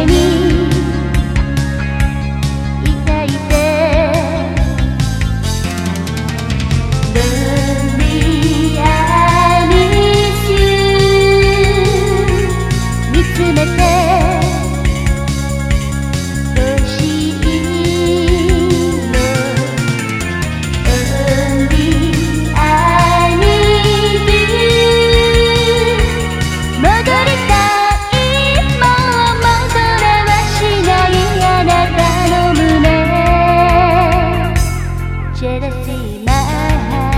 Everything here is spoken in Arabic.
de mí. التي معها